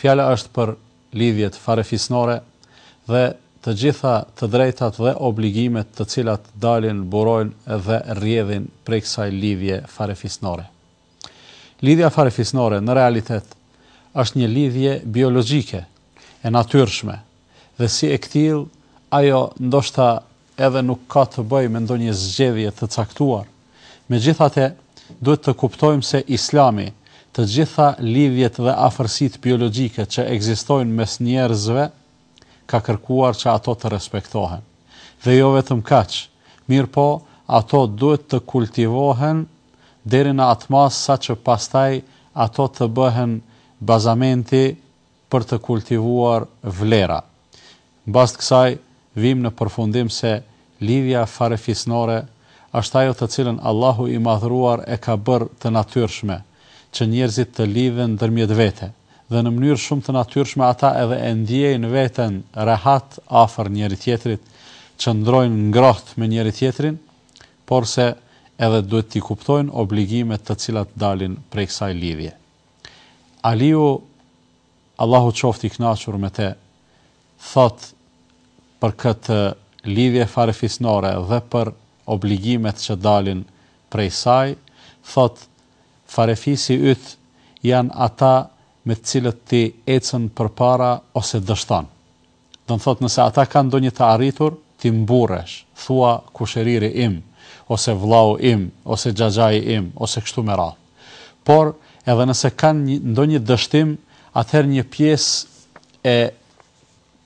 Fjala është për lidhjet farefisnore dhe të gjitha të drejtat dhe obligimet të cilat dalin, burojnë dhe rrjedhin prej kësaj lidhje farefisnore. Lidhja farefisnore në realitet është një lidhje biologjike, e natyrshme, dhe si e këtillë ajo ndoshta edhe nuk ka të bëjë me ndonjë zgjedhje të caktuar. Megjithatë, duhet të kuptojmë se Islami, të gjitha lidhjet dhe afërsitë biologjike që ekzistojnë mes njerëzve, ka kërkuar që ato të respektohen. Dhe jo vetëm kaq, mirëpo ato duhet të kultivohen deri në atë masë saqë pastaj ato të bëhen bazamenti për të kultivuar vlera. Në bazë të kësaj vijmë në përfundim se lidhja farefisnore është ajo të cilën Allahu i Madhëruar e ka bërë të natyrshme, që njerëzit të lidhen ndërmjet vete, dhe në mënyrë shumë të natyrshme ata edhe e ndjejnë veten rehat afër njëri-tjetrit, qëndrojnë ngrohtë me njëri-tjetrin, porse edhe duhet t'i kuptojnë obligimet të cilat dalin prej kësaj lidhje. Aliu, Allahu qoftë i kënaqur me te, thotë për këtë lidhje farefisnore dhe për obligimet që dalin prej saj, thotë, Farefisi yt janë ata me të cilët ti ecën përpara ose dështon. Do të thotë nëse ata kanë ndonjë të arritur, ti mburresh, thua kusheriri im, ose vllau im, ose xhaxhai im, ose kështu me radhë. Por, edhe nëse kanë ndonjë dështim, atëherë një pjesë e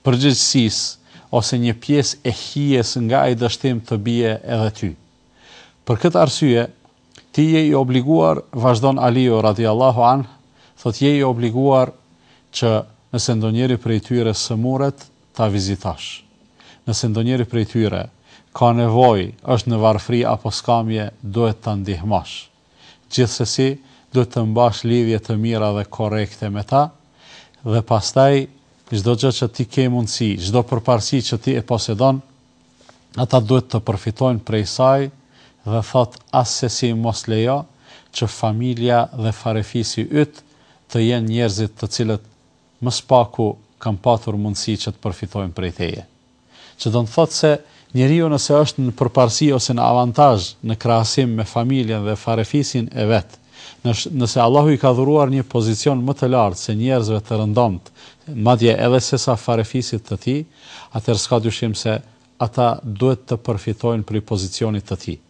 përgjegjësisë ose një pjesë e hijes nga ai dështim të bie edhe ty. Për këtë arsye, Ti je i obliguar, vazhdon Aliu radhiyallahu anhu, thotë je i obliguar që nëse ndonjëri prej tyre sëmuret, ta vizitosh. Nëse ndonjëri prej tyre ka nevojë, është në varfëri apo skamje, duhet ta ndihmosh. Gjithsesi, duhet të mbash lidhje të mira dhe korrekte me ta, dhe pastaj çdo gjë që ti ke mundësi, çdo përparësi që ti e posedon, Ata duhet të përfitojnë prej saj dhe thotë assesi mos lejo që familja dhe farefisi yt të jenë njerëzit të cilët më s'paku kanë patur mundësi që të përfitojnë prej teje. Që do të thotë se njeriu nëse është në përparësi ose në avantazh në krahasim me familjen dhe farefisin e vet. Nëse Allahu i ka dhuruar një pozicion më të lartë se njerëzve të rëndomtë, madje edhe sesa farefisit të tij, atëherë s'ka dyshim se ata duhet të përfitojnë prej pozicionit të tij.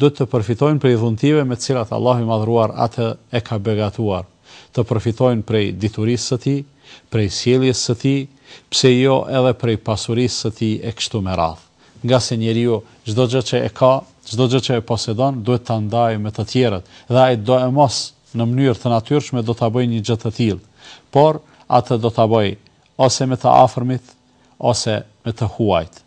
Duhet të përfitojnë prej dhuntive me të cilat Allahu i Madhëruar atë e ka begatuar, të përfitojnë prej diturisë së tij, prej sjelljes së tij, pse jo edhe prej pasurisë së tij e kështu me radhë. Ngase njeriu çdo gjë që e ka, çdo gjë që e posedon, duhet ta ndajë me të tjerët, dhe ai doemos në mënyrë të natyrshme do ta bëjë një gjë të tillë, por atë do ta bëjë ose me të afërmit, ose me të huajt.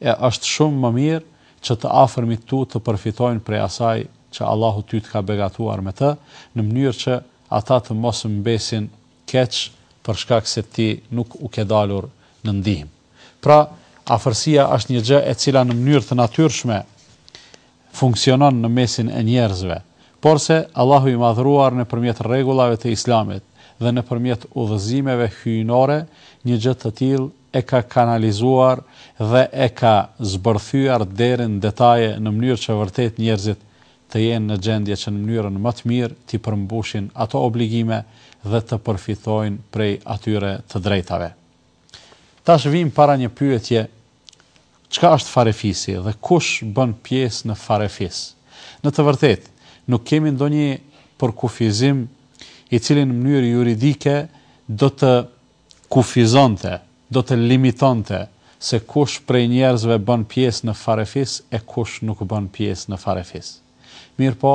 E është shumë më mirë që të afërmit tu të përfitojnë prej asaj që Allahu ty të ka begatuar me të, në mënyrë që ata të mos mbesin keq për shkak se ti nuk u ke dalur në ndihmë. Pra, afërsia është një gjë e cila në mënyrë të natyrshme funksionon në mesin e njerëzve. Porse, Allahu i Madhëruar nëpërmjet rregullave të Islamit dhe nëpërmjet udhëzimeve hyjnore një gjë të tillë e ka kanalizuar dhe e ka zbërthyer deri në detaje në mënyrë që vërtet njerëzit të jenë në gjendje që në mënyrën më të mirë t'i përmbushin ato obligime dhe të përfitojnë prej atyre të drejtave. Tash vijmë para një pyetje, çka është farefisi dhe kush bën pjesë në farefis? Në të vërtetë, nuk kemi ndonjë përkufizim i cili në mënyrë juridike do të kufizonte, do të limitonte se kush prej njerëzve bën pjesë në farefis e kush nuk bën pjesë në farefis. Mirëpo,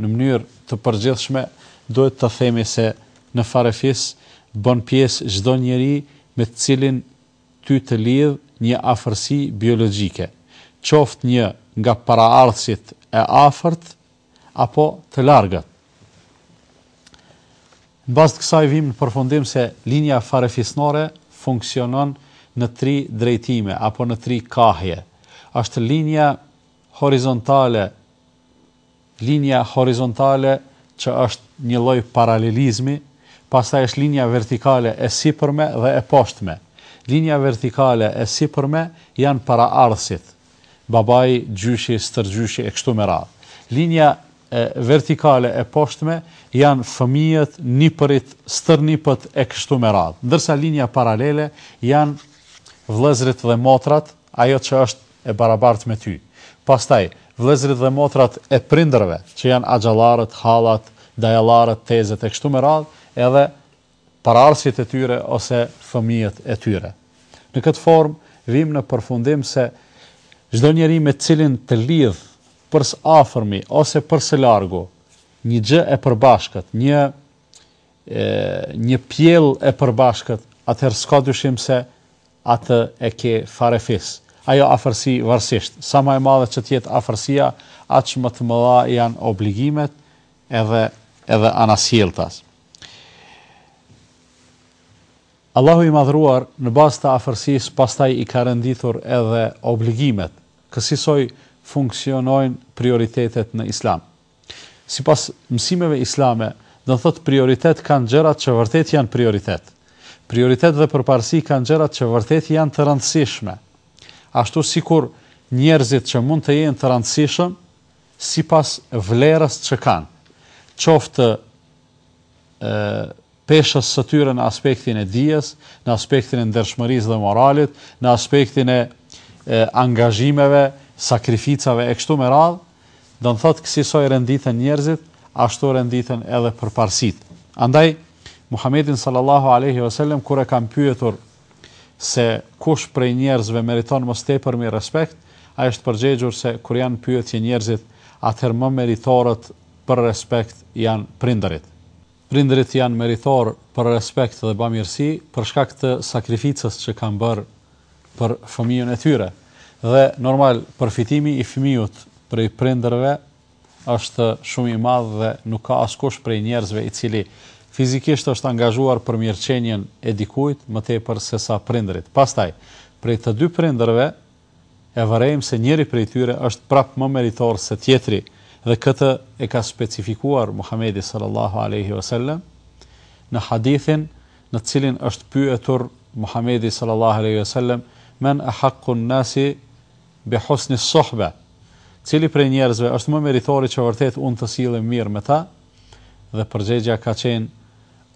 Në mënyrë të përgjithshme, duhet të themi se në farefis bën pjesë çdo njeri me të cilin ty të lidh një afërsi biologjike, qoftë një nga paraardhësit e afërt apo të largët. Në bazë të kësaj vijmë në përfundim se linja farefisnore funksionon në tri drejtime apo në tri kahje. Është linja horizontale Linja horizontale që është një lloj paralelizmi, pastaj është linja vertikale e sipërme dhe e poshtme. Linja vertikale e sipërme janë paraardhësit, babai, gjyshi, stërgjyshi e kështu me radhë. Linja e vertikale e poshtme janë fëmijët, nipërit, stërnipët e kështu me radhë. Ndërsa linja paralele janë vëllezërit dhe motrat, ajo që është e barabartë me ty. Pastaj, vëllezërit dhe motrat e prindërve, që janë axhallarët, hallat, dajallarët, tezet e kështu me radhë, edhe pasardhësit e tyre ose fëmijët e tyre. Në këtë formë, vijmë në përfundim se çdo njeri me të cilin të lidh për së afërmi ose për së largu një gjë e përbashkët, një një pjellë e përbashkët atëherë s'ka dyshim se atë e ke farefis. Ajo afërsi varësisht, sa më e madhe që të jetë afërsia, aq më të mëdha janë obligimet edhe edhe anasjellta. Allahu i madhruar në bazë të afërsisë pastaj i ka renditur edhe obligimet. Kësisoj funksionojnë prioritetet në Islam. Sipas mësimeve islame, do të thotë prioritet kanë gjërat që vërtet janë prioritet. Prioritet dhe përparësi kanë gjërat që vërtet janë të rëndësishme. Ashtu sikur njerëzit që mund të jenë të rëndësishëm sipas vlerës që kanë, qoftë peshës së tyre në aspektin e dijes, në aspektin e ndershmërisë dhe moralit, në aspektin e angazhimeve, sakrificave e kështu me radhë, do të thotë kësisoj renditen njerëzit, ashtu renditen edhe përparësit. Andaj Muhamedin sallallahu alaihi wasallam kur e kanë pyetur se kush prej njerëzve meriton më së tepërmi respekt, ai është përgjigjur se kur janë në pyetje njerëzit, atëherë më meritorët për respekt janë prindërit. Prindërit janë meritorë për respekt dhe bamirësi për shkak të sakrificës që kanë bërë për fëmijën e tyre. Dhe normal, përfitimi i fëmijut prej prindërve është shumë i madh dhe nuk ka askush prej njerëzve i cili fizikisht është angazhuar për mirëqenien e dikujt më tepër sesa prindërit. Pastaj, prej të dy prindërve E vërejmë se njëri prej tyre është prap më meritor se tjetri dhe këtë e ka specifikuar Muhamedi sallallahu alejhi ve sellem në hadithin në të cilin është pyetur Muhamedi sallallahu alejhi ve sellem men ahaqqu nnasi bi husni ssuhbe, Cili prej njerëzve është më meritori që vërtet unë të sillem mirë me ta? Dhe përgjegjja ka qenë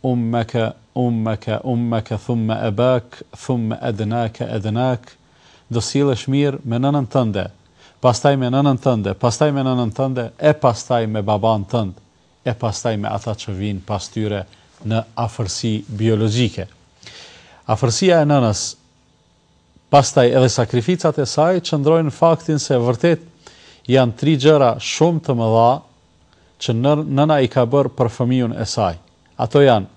ummeke, ummeke, ummeke, thumme ebake, thumme ednake, ednake, do sillesh mirë me nënën tënde, pastaj me nënën tënde, pastaj me nënën tënde, e pastaj me babanë tënd, e pastaj me ata që vijnë pas tyre në afërsi biologjike. Afërsia e nënës, pastaj edhe sakrificat e saj qëndrojnë në faktin se vërtet janë tri gjëra shumë të mëdha që nëna i ka bërë për fëmijun e saj. Ato janë,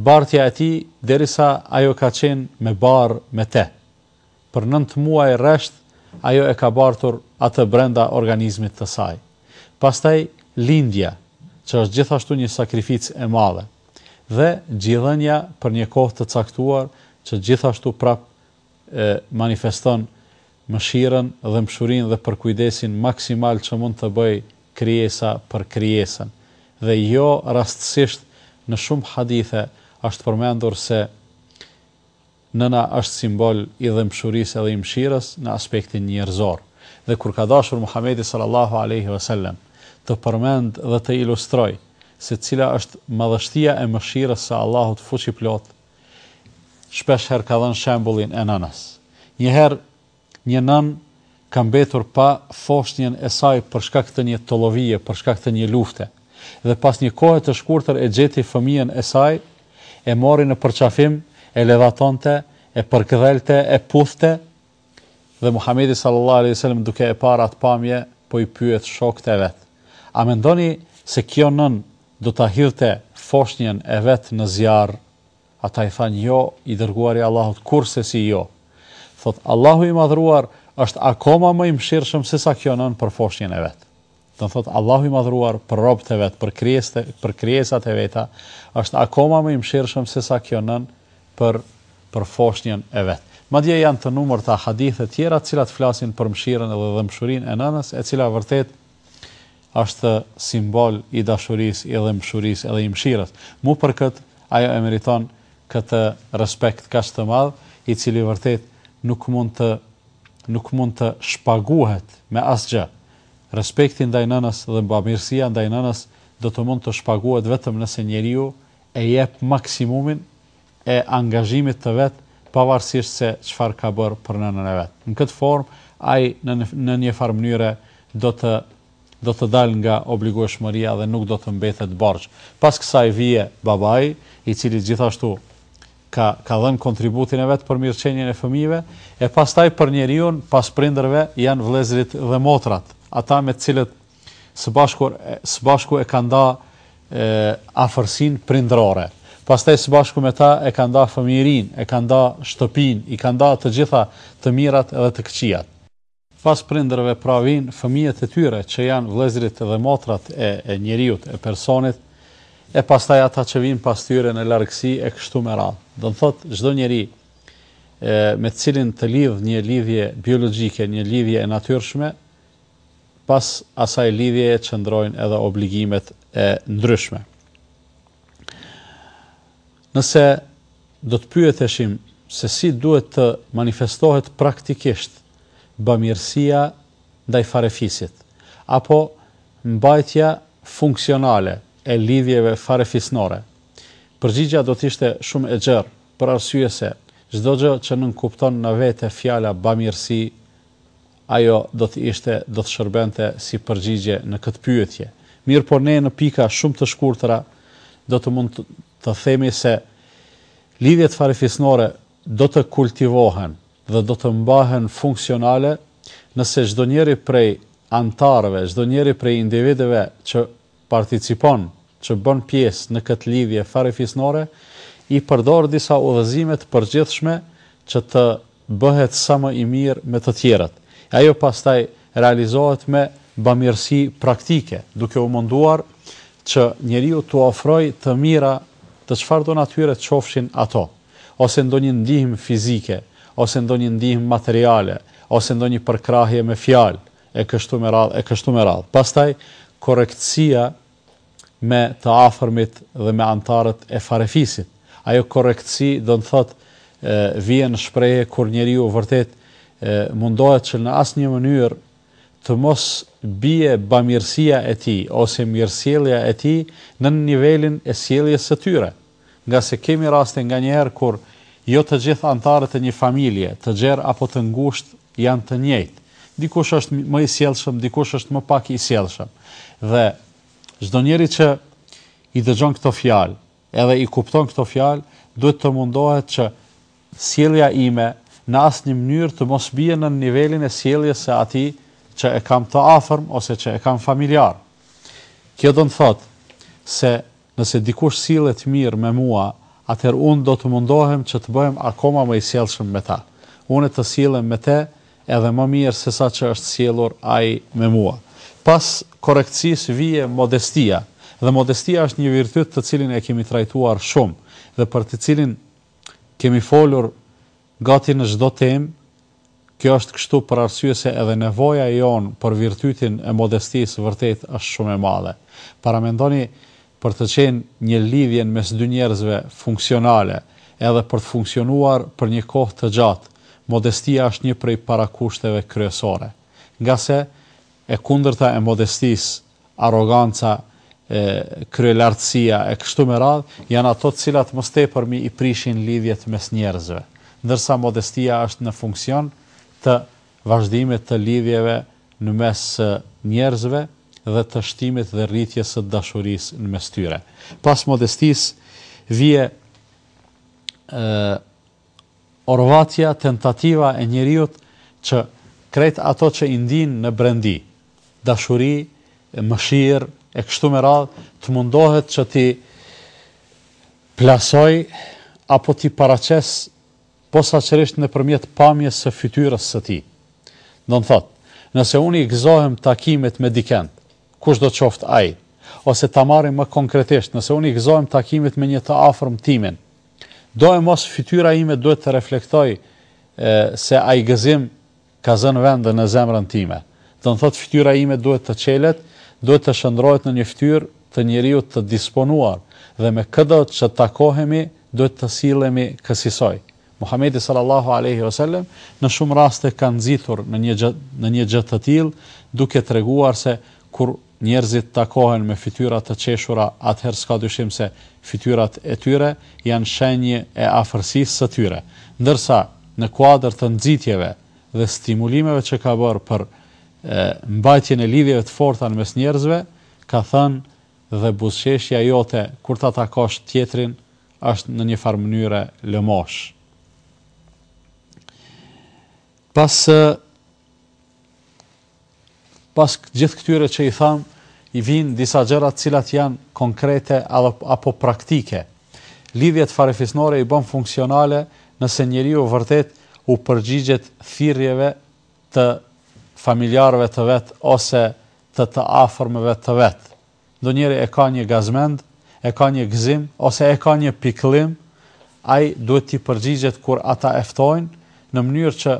Bartja e tij derisa ajo ka qenë me barrë me te. Për nëntë muaj rresht ajo e ka bartur atë brenda organizmit të saj. Pastaj lindja, që është gjithashtu një sakrificë e madhe. Dhe gjidhënia për një kohë të caktuar që gjithashtu prapë manifeston mëshirën, dhembshurinë dhe përkujdesin maksimal që mund të bëjë krijesa për krijesën. Dhe jo rastësisht në shumë hadithe është përmendur se Nëna është simbol i dhembshurisë edhe i mëshirës në aspektin njerëzor. Dhe kur ka dashur Muhamedi sallallahu alejhi ve sellem të përmend dhe të ilustrojë se cila është madhështia e mëshirës së Allahut fuqiplotë, Shpesh herë ka dhënë shembullin e nënës. Një herë, një nënë ka mbetur pa foshnjën e saj për shkak të një tollovie, për shkak të një lufte. Dhe pas një kohe të shkurtër e gjeti fëmijën e saj, e mori në përqafim, e ledhatonte, e përkëdhelte, e puthte, Dhe Muhamedi sallallahu alejhi ve selem duke e parë atë pamje po i pyet shokët e vet, A mendoni se kjo nënë do ta hidhte foshnjën e vet në zjarr? Ata i thanë, Jo, i Dërguari i Allahut, kurrsesi jo. Thotë, Allahu i Madhëruar është akoma më i mëshirshëm sesa kjo nënë për foshnjën e vet. Do të thotë, Allahu i Madhëruar për robët e Vet, për krijesat e, për krijesat e Veta, është akoma më i mëshirshëm sesa kjo nënë për, për foshnjën e vet. Madje janë të numërta hadithe të tjera të cilat flasin për mëshirën edhe dhëmshurinë e nënës, e cila vërtet është simbol i dashurisë, i dhëmshurisë edhe i mëshirës. Mu për këtë ajo e meriton këtë respekt kaq të madh, i cili vërtet nuk mund të nuk mund të shpaguhet me asgjë. Respekti ndaj nënës dhe bamirësia ndaj nënës do të mund të shpaguhet vetëm nëse njeriu e jep maksimumin e angazhimit të vet pavarësisht se çfarë ka bërë për nënën e vet. Në këtë formë ai në në njëfarë mënyre do të do të dalë nga obligueshmëria dhe nuk do të mbetet borxh. Pas kësaj vije babai, i cili gjithashtu ka ka dhënë kontributin e vet për mirëqenien e fëmijëve, e pastaj për njeriun pas prindërve janë vëllezërit dhe motrat, ata me të cilët së bashku së bashku e ka nda afërsinë prindërore. Pastaj së bashku me ta e ka nda fëmijërinë, e ka nda shtëpinë, i ka nda të gjitha të mirat dhe të këqijat. Pas prindërve pra vijnë fëmijët e tyre që janë vëllezërit dhe motrat e e njeriut, e personit, e pastaj ata që vijnë pas tyre në largësi e kështu me radhë. Do të thotë çdo njeri me të cilin të lidh një lidhje biologjike, një lidhje e natyrshme, pas asaj lidhjeje qëndrojnë edhe obligimet e ndryshme. Nëse do të pyeteshim se si duhet të manifestohet praktikisht bamirësia ndaj farefisit, apo mbajtja funksionale e lidhjeve farefisnore, përgjigja do të ishte shumë e gjerë, për arsye se çdo gjë që nënkupton në vete fjala bamirësi Ajo do të ishte, do të shërbente si përgjigje në këtë pyetje. Mirëpo ne në pika shumë të shkurtëra do të mund të themi se lidhjet farefisnore do të kultivohen dhe do të mbahen funksionale nëse çdonjëri prej anëtarëve, çdonjëri prej individëve që participon, që bën pjesë në këtë lidhje farefisnore, i përdor disa udhëzime të përgjithshme që të bëhet sa më i mirë me të tjerët, e ajo pastaj realizohet me bamirësi praktike, duke u munduar që njeriu t'u ofrojë të mira të çfarëdo natyre qofshin ato, ose ndonjë ndihmë fizike, ose ndonjë ndihmë materiale, ose ndonjë përkrahje me fjalë, e kështu me radhë, e kështu me radhë. Pastaj, korrektësia me të afërmit dhe me anëtarët e farefisit. Ajo korrektësi do të thotë vije në shprehje kur njeriu vërtet mundohet që në asnjë mënyrë të mos bie bamirësia e tij ose mirësjellja e tij nën nivelin e sjelljes së tyre. Ngase kemi raste nganjëherë kur jo të gjithë anëtarët e një familje, të gjerë apo të ngushtë, janë të njëjtë. Dikush është më i sjellshëm, dikush është më pak i sjellshëm. Dhe çdo njeri që i dëgjon këto fjalë, edhe i kupton këto fjalë, duhet të mundohet që sjellja ime në asnjë mënyrë të mos bie nën nivelin e sjelljes së atij që e kam të afërm ose që e kam familjar. Kjo do të thotë se Nëse dikush sillet mirë me mua, atëherë unë do të mundohem që të bëhem akoma më i sjellshëm me ta. Unë të sillem me te edhe më mirë sesa që është sjellur ai me mua. Pas korrektësisë vije modestia, dhe modestia është një virtyt të cilin e kemi trajtuar shumë dhe për të cilin kemi folur Gati në çdo temë, kjo është kështu për arsye se edhe nevoja jonë për virtytin e modestisë vërtetë është shumë e madhe. Paramendoni për të qenë një lidhje mes dy njerëzve funksionale, edhe për të funksionuar për një kohë të gjatë, modestia është një prej parakushteve kryesore. Ngase, e kundërta e modestisë arroganca, e, kryelartësia, e kështu me radhë, janë ato të cilat më së tepërmi i prishin lidhjet mes njerëzve, ndërsa modestia është në funksion të vazhdimit të lidhjeve në mes njerëzve dhe të shtimit dhe rritjes së dashurisë në mes tyre. Pas modestisë vjen, e, Orvatja tentativa e njeriut që krejt ato që i ndin në brendi, dashuri, mëshirë e kështu me radhë, të mundohet që t'i plasojë apo t'i paraqesë posaçërisht nëpërmjet pamjes së fytyrës së tij. Do të thotë, nëse unë i gëzohem takimit me dikend, kushdo qoftë ai, ose ta marrim më konkretisht, nëse unë i gëzohem takimit me një të afërm timin, Do e mos fytyra ime duhet të reflektojë se ai gëzim ka zënë vend në zemrën time. Do të thotë fytyra ime duhet të çelet, duhet të shëndrohet në një fytyrë të njeriut të disponuar dhe me këdo që takohemi duhet të sillemi kësisoj. Muhamedi sallallahu alejhi ve selem në shumë raste ka nxitur në një gjë në një gjë të tillë duke treguar se kur njerëzit takohen me fytyra të qeshura atëherë s'ka dyshim se fytyrat e tyre janë shenjë e afërsisë së tyre. Ndërsa në kuadër të nxitjeve dhe stimulimeve që ka bërë për mbajtjen e lidhjeve të forta mes njerëzve, ka thënë dhe buzëqeshja jote kur ta takosh tjetrin është në një farë mënyre lëmoshë. Pas Pas gjithë këtyre që i thamë, i vijnë disa gjëra të cilat janë konkrete apo praktike. Lidhjet farefisnore i bën funksionale nëse njeriu vërtet u përgjigjet thirrjeve të familjarëve të vet ose të të afërmve të vet. Ndonjëri e ka një gazmend, e ka një gëzim ose e ka një pikëllim, ai duhet t'i përgjigjet kur ata e ftojnë, në mënyrë që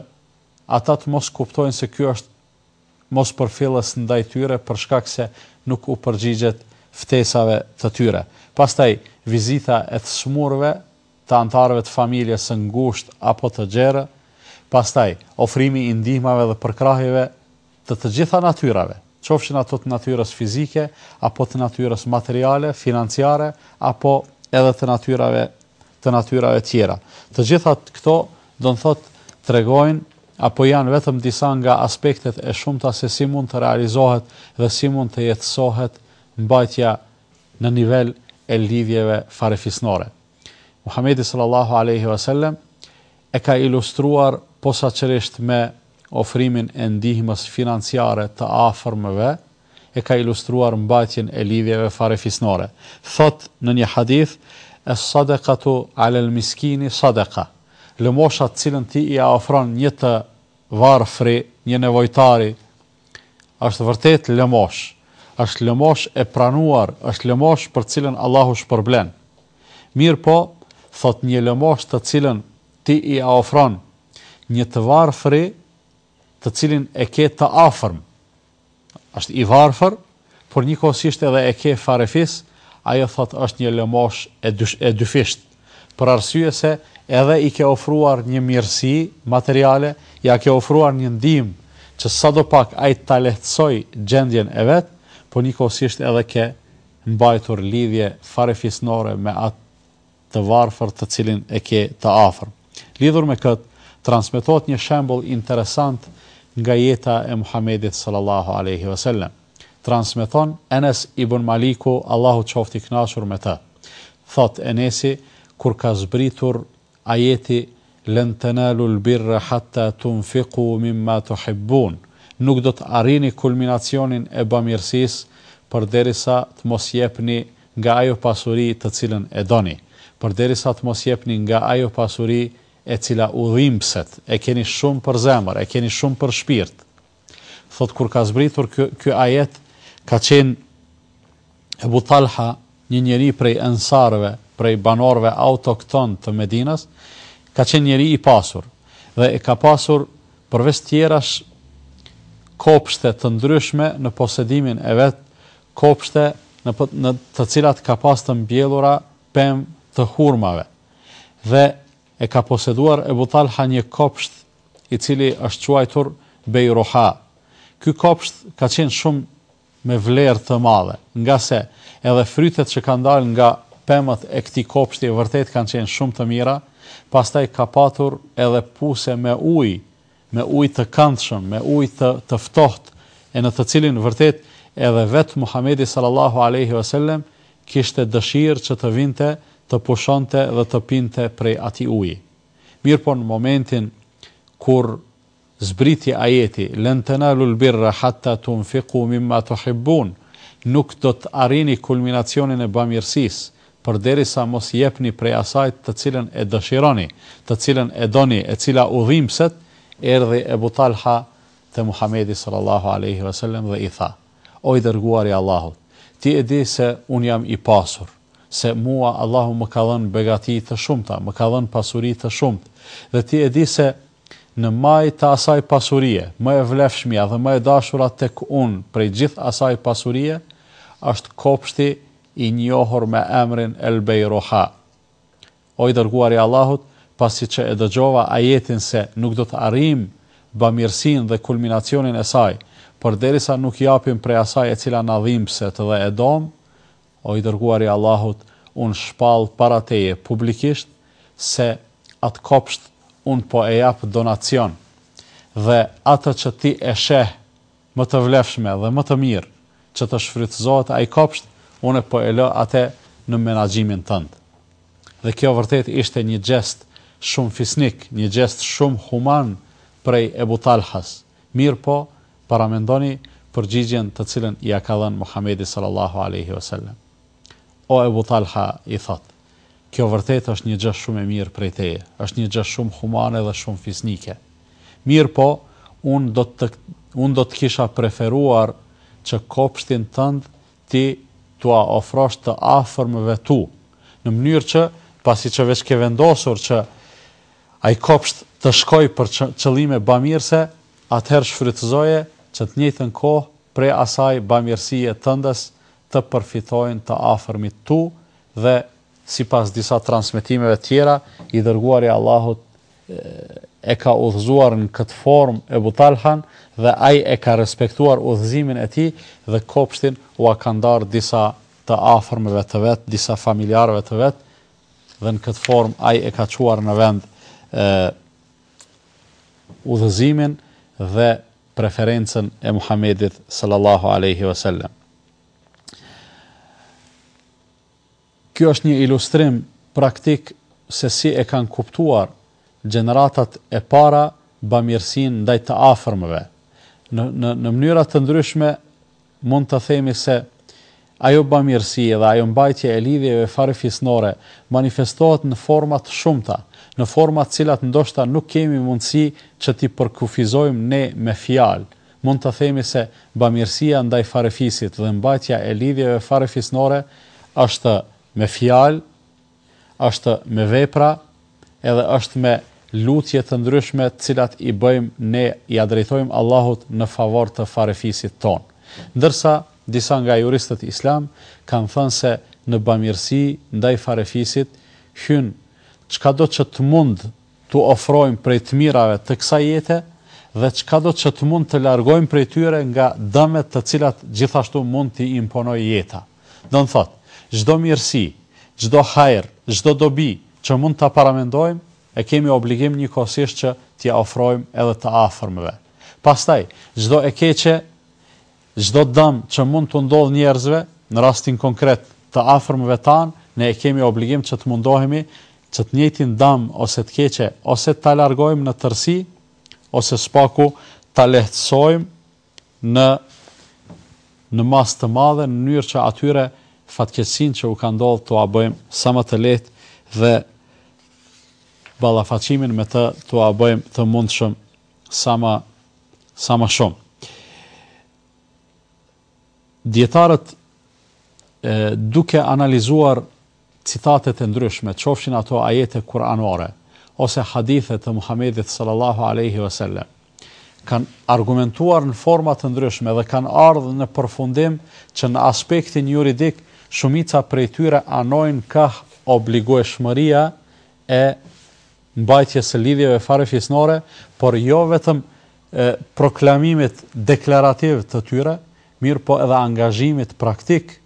Ata të mos kuptojnë se ky është mospërfillës ndaj tyre për shkak se nuk u përgjigjet ftesave të tyre. Pastaj, vizita e të sëmurëve, të anëtarëve të familjes së ngushtë apo të gjerë, pastaj, ofrimi i ndihmave dhe përkrahjeve të të gjitha natyrave, qofshin ato të natyrës fizike, apo të natyrës materiale, financiare, apo edhe të natyrave të natyrave tjera. Të gjitha këto do të thotë tregojnë apo janë vetëm disa nga aspektet e shumta se si mund të realizohet dhe si mund të jetësohet mbajtja në nivel e lidhjeve farefisnore. Muhamedi sallallahu alejhi ve sellem e ka ilustruar posaçërisht me ofrimin e ndihmës financiare të afërmëve, e ka ilustruar mbajtjen e lidhjeve farefisnore. Thotë në një hadith, Es-sadaqatu 'ala al-miskini sadaqa. Lëmosha të cilën ti ia ofron një të varfri, një nevojtari, Është vërtet lëmoshë. Është lëmoshë e pranuar, është lëmoshë për të cilën Allahu shpërblen. Mirëpo, thotë një lëmoshë të cilën ti ia ofron një të varfri të cilin e ke të afërm. Është i varfër, por njëkohësisht edhe e ke farefis, ajo thotë është një lëmoshë e dyfishtë, për arsye se edhe i ke ofruar një mirësi materiale, ia ke ofruar një ndihmë që sadopak ai ta lehtësojë gjendjen e vet, por njëkohësisht edhe ke mbajtur lidhje farefisnore me atë të varfër të cilin e ke të afërm. Lidhur me këtë, transmetohet një shembull interesant nga jeta e Muhamedit sallallahu alejhi ve sellem. Transmeton Enes ibn Maliku, Allahu qoftë i kënaqur me të. Thotë Enesi, kur ka zbritur ajeti Len tanalul birra hatta tunfiqu mimma tuhibbun, nuk do të arrini kulminacionin e bamirësisë përderisa të mos jepni nga ajo pasuri të cilën e doni, përderisa të mos jepni nga ajo pasuri e cila u dhimbset, e keni shumë për zemër, e keni shumë për shpirt. Thotë kur ka zbritur ky ky ajet, ka qenë Ebu Talha, një njeri prej Ensarëve, prej banorëve autoktonë të Medinës, ka qenë njeri i pasur dhe e ka pasur përveç tjerash kopshte të ndryshme në posedimin e vet, kopshte në në të cilat ka pas të mbjellura pemë të hurmave dhe e ka poseduar Ebu Talha një kopsht i cili është quajtur Bejruha. Ky kopsht ka qenë shumë me vlerë të madhe, ngase edhe frytet që kanë dalë nga pemët e këtij kopshti vërtet kanë qenë shumë të mira, pastaj ka patur edhe puse me ujë, me ujë të këndshëm, me ujë të ftohtë, e në të cilin vërtet edhe vetë Muhamedi sallallahu alejhi ve selem kishte dëshirë që të vinte të pushonte dhe të pinte prej atij uji. Mirëpo në momentin kur zbriti ajeti, Len tenalul birra hatta tunfiku mimma tuhibbun, nuk do të arrini kulminacionin e bamirësisë, përderisa mos jepni prej asaj të cilën e dëshironi, të cilën e doni, e cila u dhimbset, erdhi Ebu Talha te Muhamedi sallallahu alejhi ve selem dhe i tha, O i Dërguari i Allahut, ti e di se unë jam i pasur, se mua Allahu më ka dhënë begati të shumta, më ka dhënë pasuri të shumtë, dhe ti e di se në majë të asaj pasurie, më e vlefshmja dhe më e dashura tek unë prej gjithë asaj pasurie, është kopshti i njohur me emrin El-Bejruha. O i Dërguar i Allahut, pasi që e dëgjova ajetin se nuk do të arrijmë bamirësinë dhe kulminacionin e saj, përderisa nuk japim prej asaj e cila na dhimbset dhe e domë, o i Dërguar i Allahut, unë shpall para teje publikisht se atë kopsht unë po e jap donacion, dhe atë që ti e sheh më të vlefshme dhe më të mirë që të shfrytëzohet ai kopsht, unë po e lë atë në menaxhimin tënd. Dhe kjo vërtet ishte një gjest shumë fisnik, një gjest shumë human prej Ebu Talhas. Mirëpo, paramendoni përgjigjen të cilën ia ka dhënë Muhamedi sallallahu alejhi vesellem. O Ebu Talha, i thotë, Kjo vërtet është një gjë shumë e mirë prej teje, është një gjë shumë humane dhe shumë fisnike. Mirëpo, unë do të do të kisha preferuar që kopshtin tënd ti t'ua ofrosh të afërmëve tu, në mënyrë që, pasi që veç ke vendosur që ai kopsht të shkojë për qëllime bamirëse, atëherë shfrytëzoje që të njëjtën kohë prej asaj bamirësie tëndes të përfitojnë të afërmit tu dhe sipas disa transmetimeve tjera i dërguari i Allahut e ka udhëzuar në këtë formë Ebu Talhan dhe ai e ka respektuar udhëzimin e tij dhe kopshtin ua ka ndarë disa të afërmëve të vet, disa familjarëve të vet dhe në këtë formë ai e ka çuar në vend ë udhëzimin dhe preferencën e Muhamedit sallallahu alejhi ve sellem. Kjo është një ilustrim praktik se si e kanë kuptuar gjeneratat e para bamirësinë ndaj të afërmëve. Në në në mënyra të ndryshme Mund të themi se ajo bamirësi dhe ajo mbajtje e lidhjeve farefisnore manifestohet në forma të shumta, në forma të cilat ndoshta nuk kemi mundësi që t'i përkufizojmë ne me fjalë. Mund të themi se bamirësia ndaj farefisit dhe mbajtja e lidhjeve farefisnore është me fjalë, është me vepra edhe është me lutje të ndryshme të cilat i bëjmë ne ia drejtojmë Allahut në favor të farefisit tonë. Ndërsa disa nga juristët islam kanë thënë se në bamirësi ndaj farefisit hyn çkado që të mund t'u ofrojmë prej të mirave të kësaj jete dhe çkado që të mund të largojmë prej tyre nga dëmet të cilat gjithashtu mund t'i imponojë jeta. Do të thotë, çdo mirësi, çdo hajër, çdo dobi që mund ta paramendojmë, e kemi obligim njëkohësisht që t'ia ofrojmë edhe të afërmve. Pastaj, çdo e keqe, çdo dëm që mund t'u ndodhë njerëzve, në rastin konkret, të afërmve tanë, ne e kemi obligim që të mundohemi që të njëjtin dëm ose të keqe ose ta largojmë në tërësi, ose së paku ta lehtësojmë, në në masë të madhe në mënyrë që atyre fatkeqësinë që u ka ndodhur t'ua bëjmë sa më të lehtë dhe ballafaqimin me të t'ua bëjmë të mundshëm sa më sa më shumë. Dijetarët duke analizuar citatet e ndryshme, qofshin ato ajete kuranore ose hadithe të Muhamedit sallallahu alejhi ve sellem, kanë argumentuar në forma të ndryshme dhe kanë ardhë në përfundim që në aspektin juridik shumica prej tyre anojnë kah obligueshmëria e mbajtjes së lidhjeve farefisnore, por jo vetëm e, proklamimit deklarativ të tyre, mirëpo edhe angazhimit praktik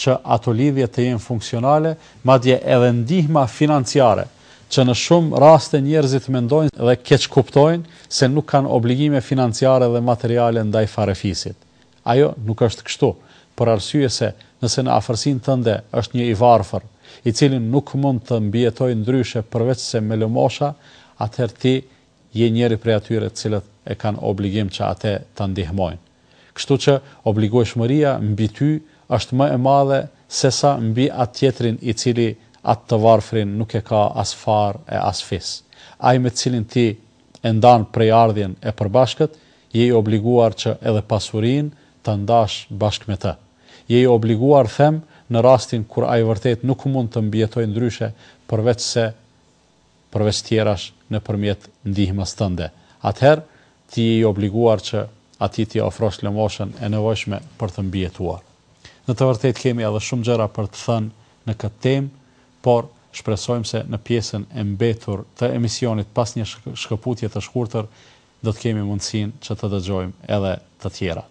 që ato lidhje të jenë funksionale, madje edhe ndihma financiare, që në shumë raste njerëzit mendojnë dhe keqkuptojnë se nuk kanë obligime financiare dhe materiale ndaj farefisit. Ajo nuk është kështu, për arsye se nëse në afërsinë tënde është një i varfër, i cili nuk mund të mbijetojë ndryshe përveçse me lëmosha, atëherë ti Je njëri prej atyre të cilët e kanë obligim që ate ta ndihmojnë. Kështu që obligueshmëria mbi ty është më e madhe sesa mbi atë tjetrin i cili atë të varfrin nuk e ka as farë e as fis. Ai me të cilin ti e ndan prejardhjen e përbashkët, je i obliguar që edhe pasurinë ta ndash bashkë me të. Je i obliguar them në rastin kur ai vërtet nuk mund të mbijetojë ndryshe përveçse përveç tjerash nëpërmjet ndihmës tënde, atëherë ti je i obliguar që atij t'i ofrosh lëmoshën e nevojshme për të mbijetuar. Në të vërtetë kemi edhe shumë gjëra për të thënë në këtë temë, por shpresojmë se në pjesën e mbetur të emisionit pas një shkëputje të shkurtër do të kemi mundësinë që të dëgjojmë edhe të tjerat.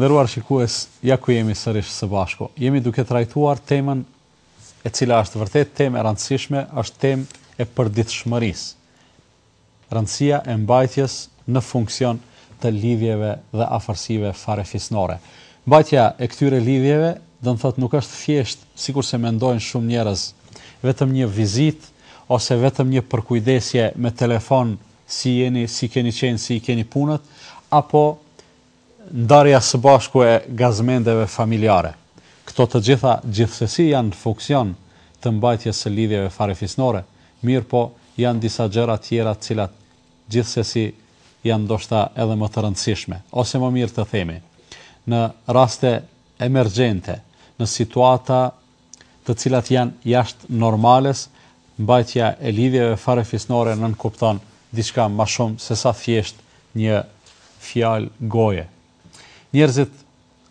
nderuar shikues, ja ku jemi sërish së bashku. Jemi duke trajtuar temën e cila është vërtet temë e rëndësishme, është temë e përditshmërisë. Rëndësia e mbajtjes në funksion të lidhjeve dhe afërsive farefisnore. Mbajtja e këtyre lidhjeve, do të thotë nuk është thjesht sikurse mendojnë shumë njerëz, vetëm një vizitë ose vetëm një përkujdesje me telefon, si jeni, si keni qenë, si i keni punët, apo Ndarja së bashku e gazmendeve familjare, këto të gjitha gjithsesi janë në funksion të mbajtjes së lidhjeve farefisnore, mirëpo janë disa gjëra tjera të cilat gjithsesi janë ndoshta edhe më të rëndësishme, ose më mirë të themi, në raste emergjente, në situata të cilat janë jashtë normales, mbajtja e lidhjeve farefisnore nënkupton diçka ma shumë sesa thjesht një fjalë goje. Njerëzit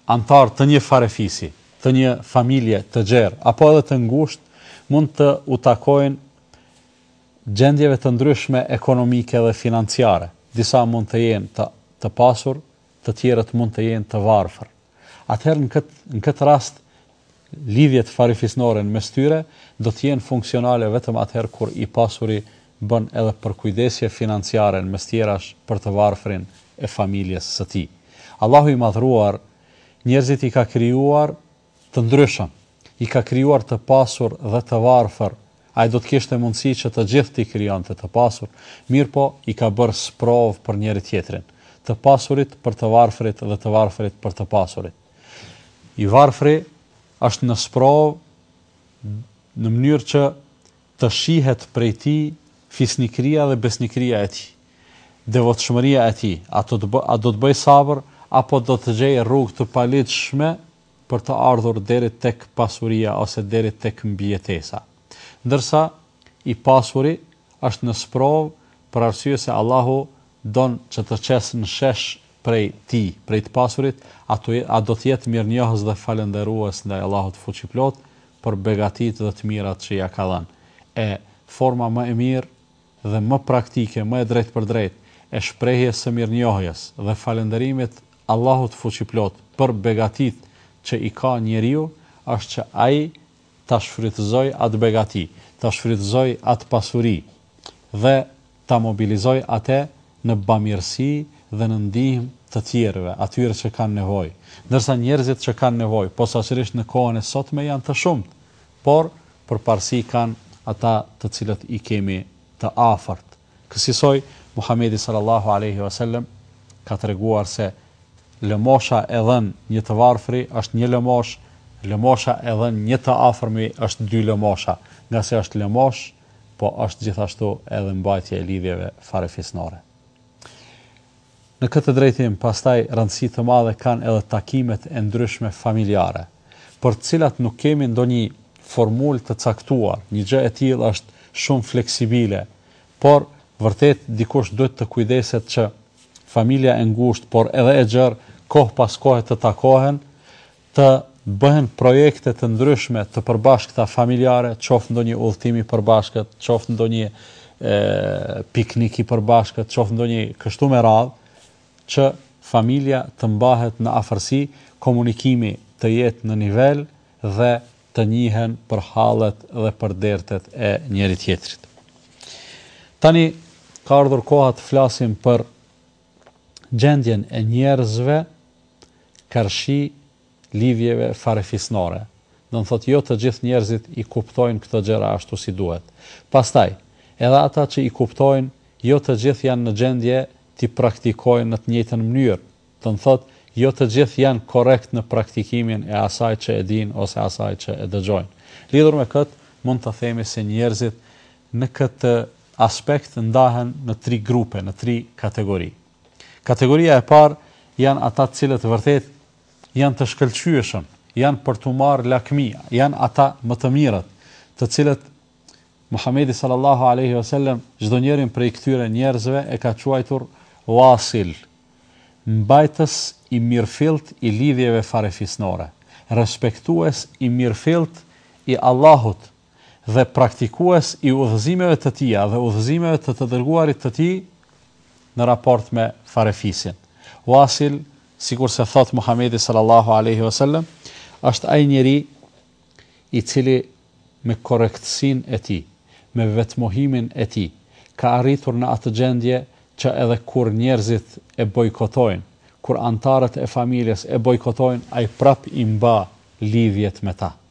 anëtarë të një farefisi, të një familje të gjerë apo edhe të ngushtë mund të u takojnë gjendjeve të ndryshme ekonomike dhe financiare. Disa mund të jenë të të pasur, të tjerët mund të jenë të varfër. Atëherë në këtë në këtë rast lidhjet farefisnore në mes tyre do të jenë funksionale vetëm atëherë kur i pasuri bën edhe përkujdesje financiare në mes tjerash për të varfrin e familjes së tij. Allahu i Madhëruar njerëzit i ka krijuar të ndryshëm, i ka krijuar të pasur dhe të varfër, Ai do të kishte mundësi që të gjithë t'i krijonte të pasur, mirëpo i ka bërë sprovë për njëri-tjetrin, të pasurit për të varfrit dhe të varfrit për të pasurit. I varfri është në sprovë në mënyrë që të shihet prej tij fisnikëria dhe besnikëria e tij, devotshmëria e tij, a do të bëjë sabër apo do të gjejë rrugë të paligjshme për të ardhur deri tek pasuria ose deri tek mbijetesa. Ndërsa i pasuri është në sprovë për arsye se Allahu don që të qesë në shesh prej tij, prej të pasurit, a do të jetë mirënjohës dhe falënderues ndaj Allahut Fuqiplotë për begatitë dhe të mirat që ia ka dhënë. E, forma më e mirë dhe më praktike, më e drejtpërdrejtë, e shprehjes së mirënjohjes dhe falënderimit Allahut Fuqiplotë për begatitë që i ka njeriu është që ai ta shfrytëzojë atë begati, ta shfrytëzojë atë pasuri dhe ta mobilizojë atë në bamirësi dhe në ndihmë të tjerëve, atyre që kanë nevojë. Ndërsa njerëzit që kanë nevojë, posaçërisht në kohën e sotme janë të shumtë, por përparësi kanë ata të cilët i kemi të afërt. Kësisoj, Muhamedi sallallahu alejhi ve selem ka treguar se lëmosha e dhënë një të varfri është një lëmoshë, lëmosha e dhënë një të afërmi është dy lëmosha, ngase është lëmoshë, po është gjithashtu edhe mbajtje e lidhjeve farefisnore. Në këtë drejtim, pastaj, rëndësi të madhe kanë edhe takimet e ndryshme familjare, për të cilat nuk kemi ndonjë formulë të caktuar, një gjë e tillë është shumë fleksibile, por vërtet dikush duhet të kujdeset që familja e ngushtë, por edhe e gjërë, kohë pas kohe të takohen, të bëhen projekte të ndryshme të përbashkëta familjare, qoftë ndonjë udhëtim i përbashkët, qoftë ndonjë piknik i përbashkët, qoftë ndonjë kështu me radhë, që familja të mbahet në afërsi, komunikimi të jetë në nivel dhe të njihen për hallet dhe për dertet e njëri-tjetrit. Tani ka ardhur koha të flasim për gjendjen e njerëzve karshi lidhjeve farefisnore. Do të thotë jo të gjithë njerëzit i kuptojnë këto gjëra ashtu si duhet. Pastaj, edhe ata që i kuptojnë, jo të gjithë janë në gjendje t'i praktikojnë në të njëjtën mënyrë. Do të thotë, jo të gjithë janë korrekt në praktikimin e asaj që e dinë ose asaj që e dëgjojnë. Lidhur me këtë, mund të themi se njerëzit në këtë aspekt ndahen në tri grupe, në tri kategori. Kategoria e parë janë ata të cilët vërtet janë të shkëlqyeshëm, janë për t'u marrë lakmi, janë ata më të mirët, të cilët Muhamedi sallallahu alaihi wasallam çdo njërin prej këtyre njerëzve e ka quajtur wasil, mbajtës i mirëfillt i lidhjeve farefisnore, respektues i mirëfillt i Allahut dhe praktikues i udhëzimeve të tija dhe udhëzimeve të të dërguarit të tij në raport me farefisin. Wasil, sikurse thot Muhamedi sallallahu alaihi wasallam, është ai njeri i cili me korrektësinë e tij, me vetmohimin e tij, ka arritur në atë gjendje që edhe kur njerëzit e bojkotojnë, kur anëtarët e familjes e bojkotojnë, ai prapë i mba lidhjet me ta.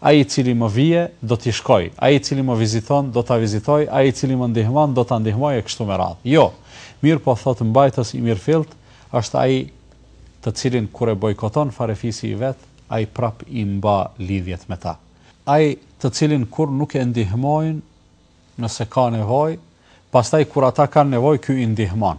Ai i cili më vije, do t'i shkoj, ai i cili më viziton, do ta vizitoj, ai i cili më ndihmon, do ta ndihmoj e kështu me radhë. Jo. Mirëpo, thotë mbajtës i mirëfilltë, është ai të cilin kur e bojkoton farefisi i vet, ai prap i mba lidhjet me ta. Ai të cilin kur nuk e ndihmojnë nëse ka nevojë, pastaj kur ata kanë nevojë ky i ndihmon.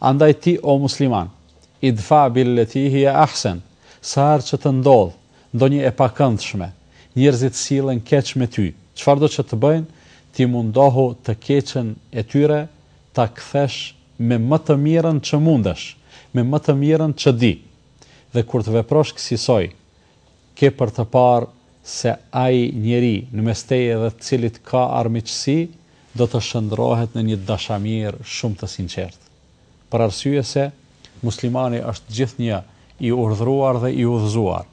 Andaj ti o musliman, idfa billeti hije ahsen, saherë që të ndodhë ndonjë e pakëndshme, njerëzit sillen keq me ty, çfarëdo që të bëjnë, ti mundohu të keqen e tyre ta kthesh me më të mirën që mundesh, me më të mirën që di. Dhe kur të veprosh kësisoj, Ke për të parë se ai njeri në mes teje dhe të cilit ka armiqësi do të shëndrrohet në një dashamirë shumë të sinqertë. Për arsye se Muslimani është gjithnjë i urdhëruar dhe i udhëzuar,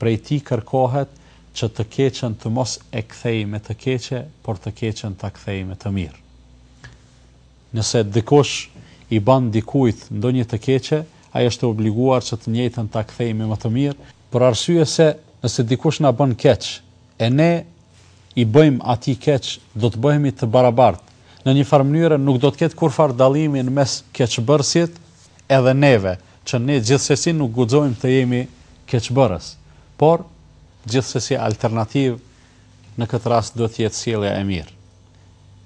prej tij kërkohet që të keqen të mos e kthejë me të keqe, por të keqen ta kthejë me të mirë. Nëse dikush i ban dikujt ndonjë të keqe, ai është i obliguar që të njëjtën ta kthejë me më të mirë, për arsye se nëse dikush na ban keq e ne i bëjmë atij keq, do të bëhemi të barabartë. Në një farë mënyre nuk do të ketë kurrfarë dallimi në mes keqbërësit edhe neve, që ne gjithsesi nuk guxojmë të jemi keqbërës, por gjithsesi alternativë në këtë rast duhet të jetë sjellja e mirë.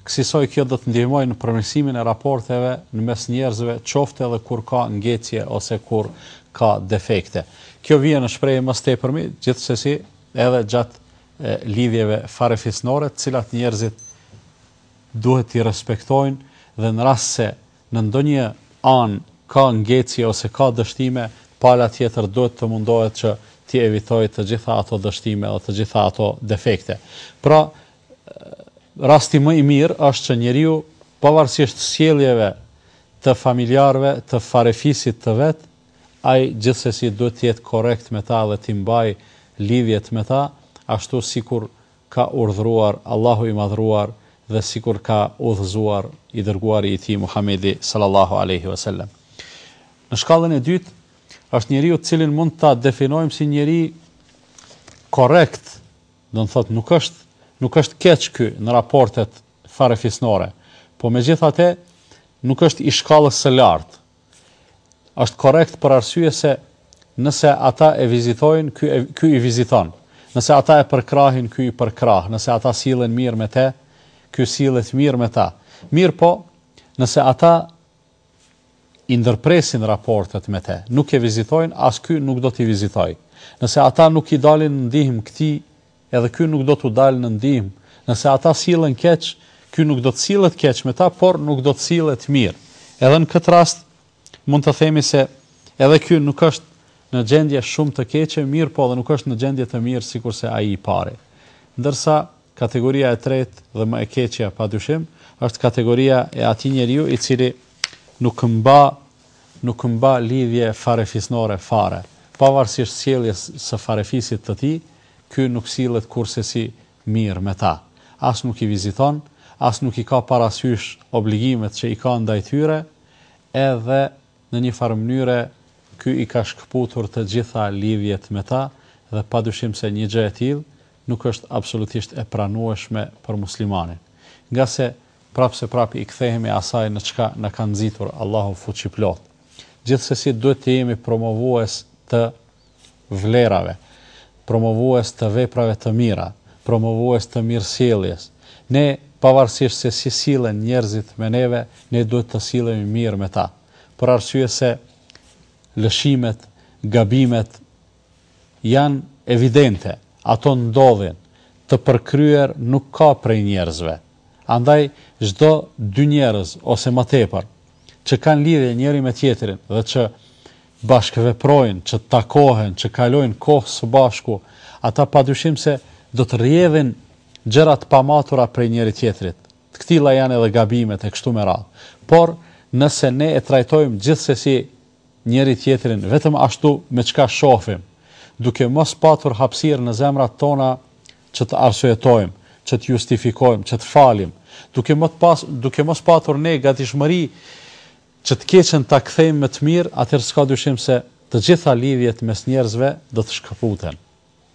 Kësisoj kjo do të ndihmojë në përmirësimin e raporteve në mes njerëzve qoftë edhe kur ka ngecje ose kur ka defekte. Kjo vije në shprehje më së tepërmi gjithsesi edhe gjatë lidhjeve farefisnore të cilat njerëzit duhet t'i respektojnë dhe në rast se në ndonjë anë ka ngecje ose ka dështime, pala tjetër duhet të mundohet që t'i evitojë të gjitha ato dështime dhe të gjitha ato defekte. Pra, Rasti më i mirë është që njeriu, pavarësisht sjelljeve të familjarëve, të farefisit të vet, ai gjithsesi duhet të jetë korrekt me ta dhe t'i mbajë lidhjet me ta, ashtu sikur ka urdhëruar Allahu i Madhëruar dhe sikur ka udhëzuar i Dërguari i Tij Muhamedi sallallahu alejhi ve selem. Në shkallën e dytë është njeriu të cilin mund ta definojmë si njeri korrekt, Do të thotë nuk është nuk është keq ky në raportet farefisnore, po megjithatë nuk është i shkallës së lartë. Është korrekt për arsye se nëse ata e vizitojnë, ky e, ky i viziton. Nëse ata e përkrahin, ky i përkrah. Nëse ata sillen mirë me te, ky sillet mirë me ta. Mirëpo, nëse ata i ndërpresin raportet me te, nuk e vizitojnë, as ky nuk do t'i vizitojë. Nëse ata nuk i dalin në ndihmë këtij, edhe ky nuk do t'u dalë në ndihmë. Nëse ata sillen keq, ky nuk do të sillet keq me ta, por nuk do të sillet mirë. Edhe në këtë rast mund të themi se edhe ky nuk është në gjendje shumë të keqe, mirëpo edhe nuk është në gjendje të mirë sikurse ai i pari. Ndërsa, Kategoria e tretë dhe më e keqja padyshim është kategoria e atij njeriu i cili nuk mba nuk mba lidhje farefisnore fare. Pavarësisht sjelljes së farefisit të tij, ky nuk sillet kurrsesi mirë me ta. As nuk i viziton, as nuk i ka parasysh obligimet që i ka ndaj tyre, edhe në një farë mënyre ky i ka shkëputur të gjitha lidhjet me ta dhe padyshim se një gjë e tillë, nuk është absolutisht e pranueshme për muslimanin. Ngase prapëseprapë i kthehemi asaj në çka na ka nxitur Allahu Fuqiplotë. Gjithsesi duhet të jemi promovues të vlerave, promovues të veprave të mira, promovues të mirësjelljes. Ne, pavarësisht se si sillen njerëzit me neve, ne duhet të sillemi mirë me ta. Për arsye se lëshimet, gabimet, janë evidente, ato ndodhin, të përkryer nuk ka prej njerëzve. Andaj çdo dy njerëz ose më tepër, që kanë lidhje njëri me tjetrin dhe që bashkëveprojnë, që takohen, që kalojnë kohë së bashku, ata padyshim se do të rrjedhin gjëra të pamatura prej njëri tjetrit. Të këtilla janë edhe gabimet e kështu me radhë. Por, nëse ne e trajtojmë gjithsesi njëri-tjetrin vetëm ashtu me çka shohim, duke mos patur hapësirë në zemrat tona që të arsyetojmë, që të justifikojmë, që të falim, duke mos pas, duke mos patur ne gatishmëri që të keqen ta kthejmë me të mirë, atëherë s'ka dyshim se të gjitha lidhjet mes njerëzve do të shkëputen.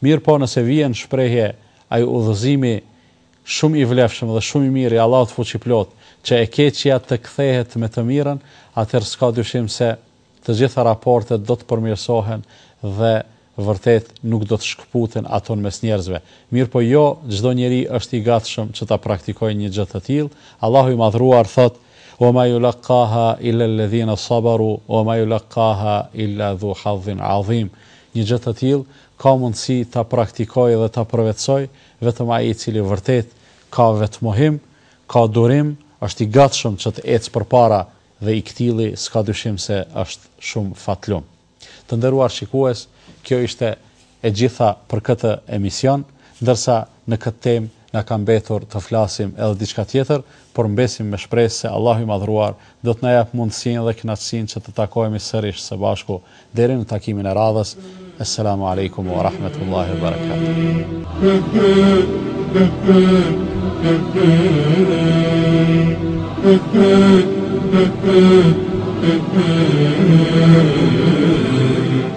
Mirëpo nëse vjen në shprehje ai udhëzimi shumë i vlefshëm dhe shumë i mirë i Allahut Fuqiplotë, që e keqja të kthehet me të mirën, atëherë s'ka dyshim se të gjitha raportet do të përmirësohen dhe vërtet nuk do të shkëputen ato në mes njerëzve. Mirëpo jo çdo njeri është i gatshëm që ta praktikojë një gjë të tillë. Allahu i Madhëruar thotë, Wa ma yulaqqaha illa alladhina sabaru, wa ma yulaqqaha illa dhu hadhdhin adhim. Një gjë të tillë ka mundësi ta praktikojë dhe ta përvetësojë vetëm ai i cili vërtet ka vetëmohim, ka durim, është i gatshëm që të ecë përpara dhe i këtilli s'ka dyshim se është shumë fatlum. Të nderuar shikues, kjo ishte e gjitha për këtë emision, ndërsa në këtë temë na ka mbetur të flasim edhe diçka tjetër, por mbesim me shpresë se Allahu i Madhëruar do të na japë mundësinë dhe kënaqësinë që të takohemi sërish së bashku. Deri në takimin e radhës, Esselamu Alejkum wa Rahmetullahi wa Barakatuh.